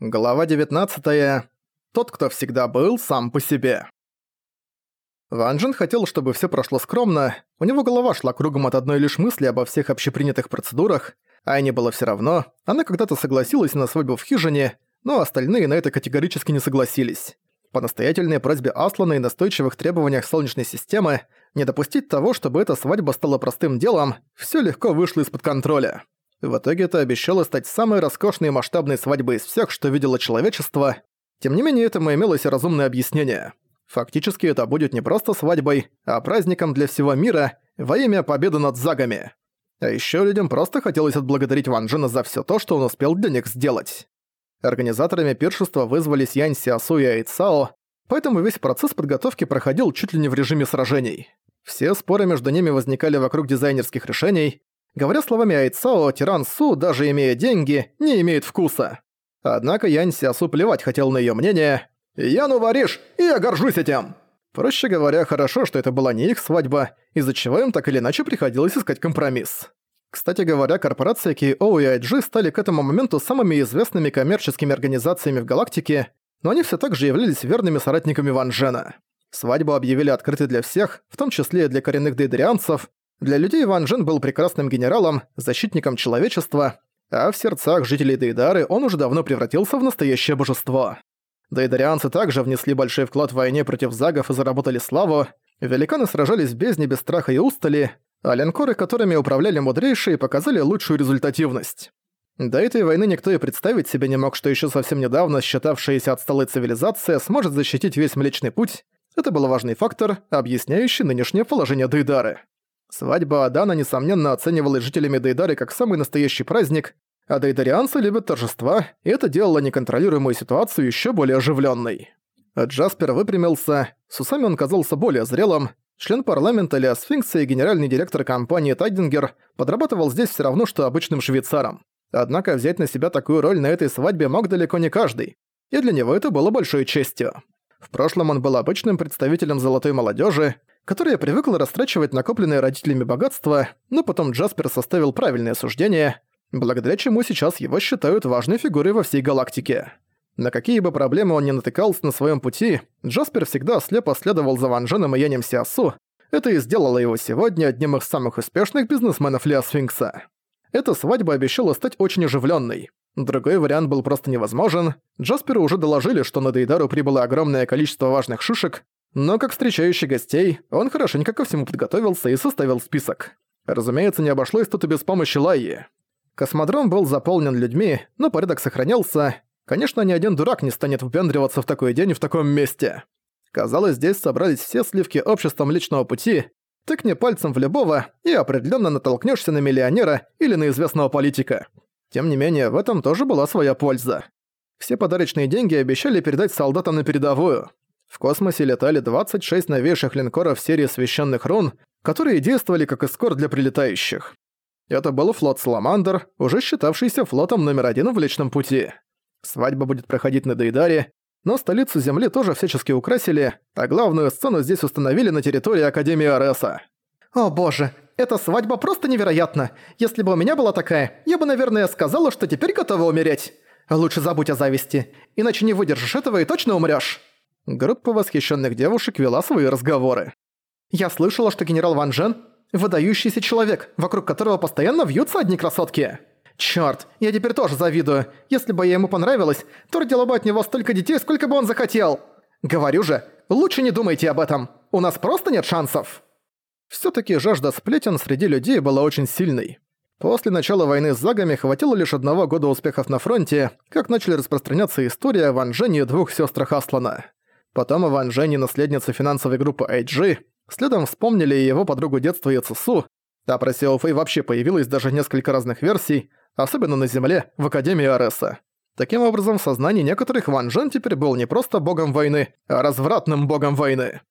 Глава 19. Тот, кто всегда был сам по себе. Ван Джен хотел, чтобы все прошло скромно, у него голова шла кругом от одной лишь мысли обо всех общепринятых процедурах, а не было все равно, она когда-то согласилась на свадьбу в хижине, но остальные на это категорически не согласились. По настоятельной просьбе Аслана и настойчивых требованиях Солнечной системы не допустить того, чтобы эта свадьба стала простым делом, все легко вышло из-под контроля. В итоге это обещало стать самой роскошной и масштабной свадьбой из всех, что видело человечество. Тем не менее, этому имелось и разумное объяснение. Фактически это будет не просто свадьбой, а праздником для всего мира во имя победы над загами. А ещё людям просто хотелось отблагодарить Ван Джена за всё то, что он успел для них сделать. Организаторами пиршества вызвались Янь Сиасу и Айцао, поэтому весь процесс подготовки проходил чуть ли не в режиме сражений. Все споры между ними возникали вокруг дизайнерских решений, Говоря словами Айцао, тиран Су, даже имея деньги, не имеет вкуса. Однако Янь Сиасу плевать хотел на её мнение. «Яну варишь, и я горжусь этим!» Проще говоря, хорошо, что это была не их свадьба, из-за чего им так или иначе приходилось искать компромисс. Кстати говоря, корпорация KO и IG стали к этому моменту самыми известными коммерческими организациями в галактике, но они все так же являлись верными соратниками Ван Джена. Свадьбу объявили открытой для всех, в том числе и для коренных дейдерианцев, для людей Ван Джен был прекрасным генералом, защитником человечества, а в сердцах жителей Дейдары он уже давно превратился в настоящее божество. Дейдарианцы также внесли большой вклад в войне против загов и заработали славу, великаны сражались без страха и устали, а линкоры, которыми управляли мудрейшие, показали лучшую результативность. До этой войны никто и представить себе не мог, что еще совсем недавно считавшаяся отсталой цивилизация сможет защитить весь Млечный Путь. Это был важный фактор, объясняющий нынешнее положение Дейдары. Свадьба Адана, несомненно, оценивалась жителями Дейдары как самый настоящий праздник, а дейдарианцы любят торжества, и это делало неконтролируемую ситуацию еще более оживленной. Джаспер выпрямился, с усами он казался более зрелым, член парламента Лео Сфинкса и генеральный директор компании Тайдингер подрабатывал здесь все равно, что обычным швейцаром. Однако взять на себя такую роль на этой свадьбе мог далеко не каждый, и для него это было большой честью. В прошлом он был обычным представителем золотой молодежи, которая привыкла растрачивать накопленное родителями богатство, но потом Джаспер составил правильное суждение, благодаря чему сейчас его считают важной фигурой во всей галактике. На какие бы проблемы он ни натыкался на своем пути, Джаспер всегда слепо следовал за Ван и Янем Сиасу, это и сделало его сегодня одним из самых успешных бизнесменов Лео Сфинкса. Эта свадьба обещала стать очень оживленной. Другой вариант был просто невозможен. Джасперу уже доложили, что на Дейдару прибыло огромное количество важных шишек, но как встречающий гостей, он хорошенько ко всему подготовился и составил список. Разумеется, не обошлось тут и без помощи Лайи. Космодром был заполнен людьми, но порядок сохранялся. Конечно, ни один дурак не станет выпендриваться в такой день в таком месте. Казалось, здесь собрались все сливки общества Млечного Пути. Тыкни пальцем в любого, и определенно натолкнешься на миллионера или на известного политика. Тем не менее, в этом тоже была своя польза. Все подарочные деньги обещали передать солдатам на передовую. В космосе летали 26 новейших линкоров серии священных рун, которые действовали как эскорт для прилетающих. Это был флот «Саламандр», уже считавшийся флотом номер один в Личном Пути. Свадьба будет проходить на Дейдаре, но столицу Земли тоже всячески украсили, а главную сцену здесь установили на территории Академии Ареса. «О боже, эта свадьба просто невероятна! Если бы у меня была такая, я бы, наверное, сказала, что теперь готова умереть. Лучше забудь о зависти, иначе не выдержишь этого и точно умрёшь». Группа восхищенных девушек вела свои разговоры. «Я слышала, что генерал Ван Джен – выдающийся человек, вокруг которого постоянно вьются одни красотки. Чёрт, я теперь тоже завидую. Если бы я ему понравилась, то родила бы от него столько детей, сколько бы он захотел. Говорю же, лучше не думайте об этом. У нас просто нет шансов». Всё-таки жажда сплетен среди людей была очень сильной. После начала войны с Загами хватило лишь одного года успехов на фронте, как начали распространяться история о Ван Джене и двух сёстрах Аслана. Потом Иван Жени, наследница финансовой группы IG, следом вспомнили и его подругу детства Яцесу, а про Сео Фэй вообще появилось даже несколько разных версий, особенно на Земле, в Академии Ареса. Таким образом, в сознании некоторых Ван Джен теперь был не просто богом войны, а развратным богом войны.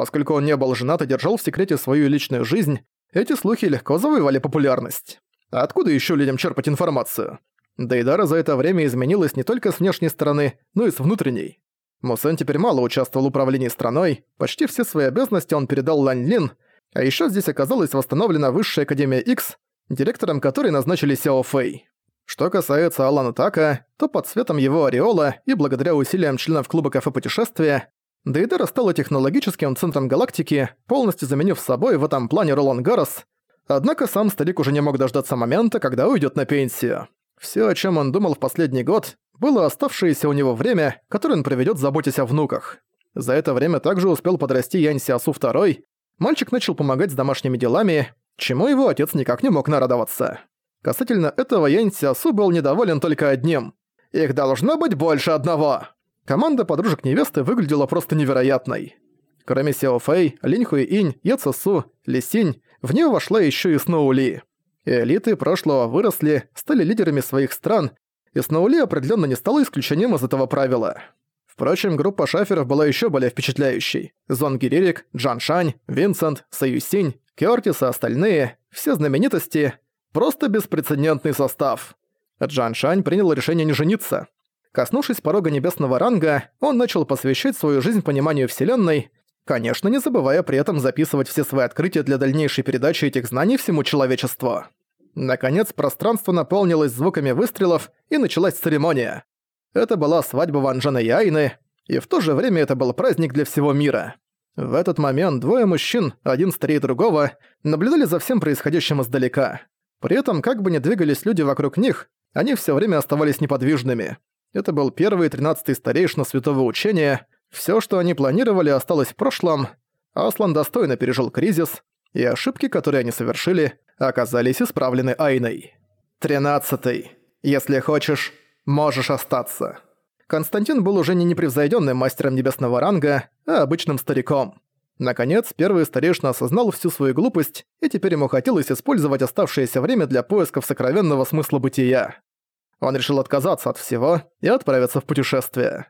Поскольку он не был женат и держал в секрете свою личную жизнь, эти слухи легко завоевали популярность. Откуда еще людям черпать информацию? Дейдара за это время изменилась не только с внешней стороны, но и с внутренней. Мусэн теперь мало участвовал в управлении страной, почти все свои обязанности он передал Лань Лин, а еще здесь оказалась восстановлена Высшая Академия X, директором которой назначили Сяо Фэй. Что касается Алана Така, то под светом его ореола и благодаря усилиям членов клуба кафе путешествия, Дейдера стала технологическим центром галактики, полностью заменив собой в этом плане Ролан Гаррес, однако сам старик уже не мог дождаться момента, когда уйдет на пенсию. Все, о чем он думал в последний год, было оставшееся у него время, которое он проведет заботясь о внуках. За это время также успел подрасти Янь Сиасу II, мальчик начал помогать с домашними делами, чему его отец никак не мог нарадоваться. Касательно этого Янь Сиасу был недоволен только одним. Их должно быть больше одного. Команда подружек невесты выглядела просто невероятной. Кроме Сяо Фэй, Линь Хуи Инь, Е Цесу, Ли Синь, в нее вошла еще и Сноу Ли. Элиты прошлого выросли, стали лидерами своих стран, и Сноу Ли определенно не стала исключением из этого правила. Впрочем, группа шаферов была еще более впечатляющей. Зон Гиририк, Джан Шань, Винсент, Саюсинь, Кёртис и остальные, все знаменитости, Просто беспрецедентный состав. Джан Шань принял решение не жениться. Коснувшись порога небесного ранга, он начал посвящать свою жизнь пониманию Вселенной, конечно, не забывая при этом записывать все свои открытия для дальнейшей передачи этих знаний всему человечеству. Наконец, пространство наполнилось звуками выстрелов, и началась церемония. Это была свадьба Ван Джена и Айны, и в то же время это был праздник для всего мира. В этот момент двое мужчин, один старее другого, наблюдали за всем происходящим издалека. При этом, как бы ни двигались люди вокруг них, они все время оставались неподвижными. Это был первый тринадцатый старейшина святого учения. Все, что они планировали, осталось в прошлом. Аслан достойно пережил кризис, и ошибки, которые они совершили, оказались исправлены Айной. Тринадцатый. Если хочешь, можешь остаться. Константин был уже не непревзойденным мастером небесного ранга, а обычным стариком. Наконец, первый старейшина осознал всю свою глупость, и теперь ему хотелось использовать оставшееся время для поисков сокровенного смысла бытия. Он решил отказаться от всего и отправиться в путешествие.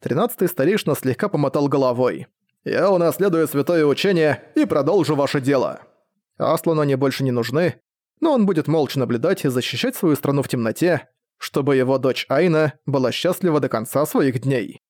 Тринадцатый старейшина слегка помотал головой. «Я унаследую святое учение и продолжу ваше дело». Аслану они больше не нужны, но он будет молча наблюдать и защищать свою страну в темноте, чтобы его дочь Айна была счастлива до конца своих дней.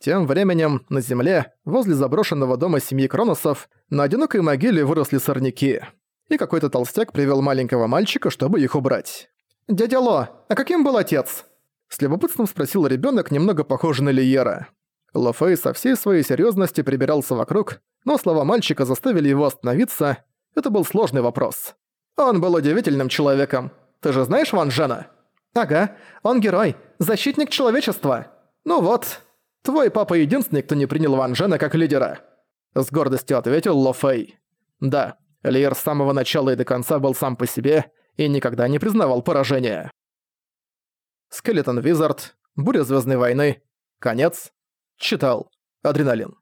Тем временем, на земле, возле заброшенного дома семьи Кроносов, на одинокой могиле выросли сорняки. И какой-то толстяк привел маленького мальчика, чтобы их убрать. «Дядя Ло, а каким был отец?» С любопытством спросил ребенок, немного похожий на Лиера. Ло Фэй со всей своей серьезности прибирался вокруг, но слова мальчика заставили его остановиться. Это был сложный вопрос. «Он был удивительным человеком. Ты же знаешь Ван Джена?» «Ага, он герой, защитник человечества. Ну вот, Твой папа единственный, кто не принял Ван Джена как лидера», — с гордостью ответил Ло Фэй. «Да, Лиер с самого начала и до конца был сам по себе и никогда не признавал поражения». Скелетон Визард, Буря Звездной войны, конец. Читал. Адреналин.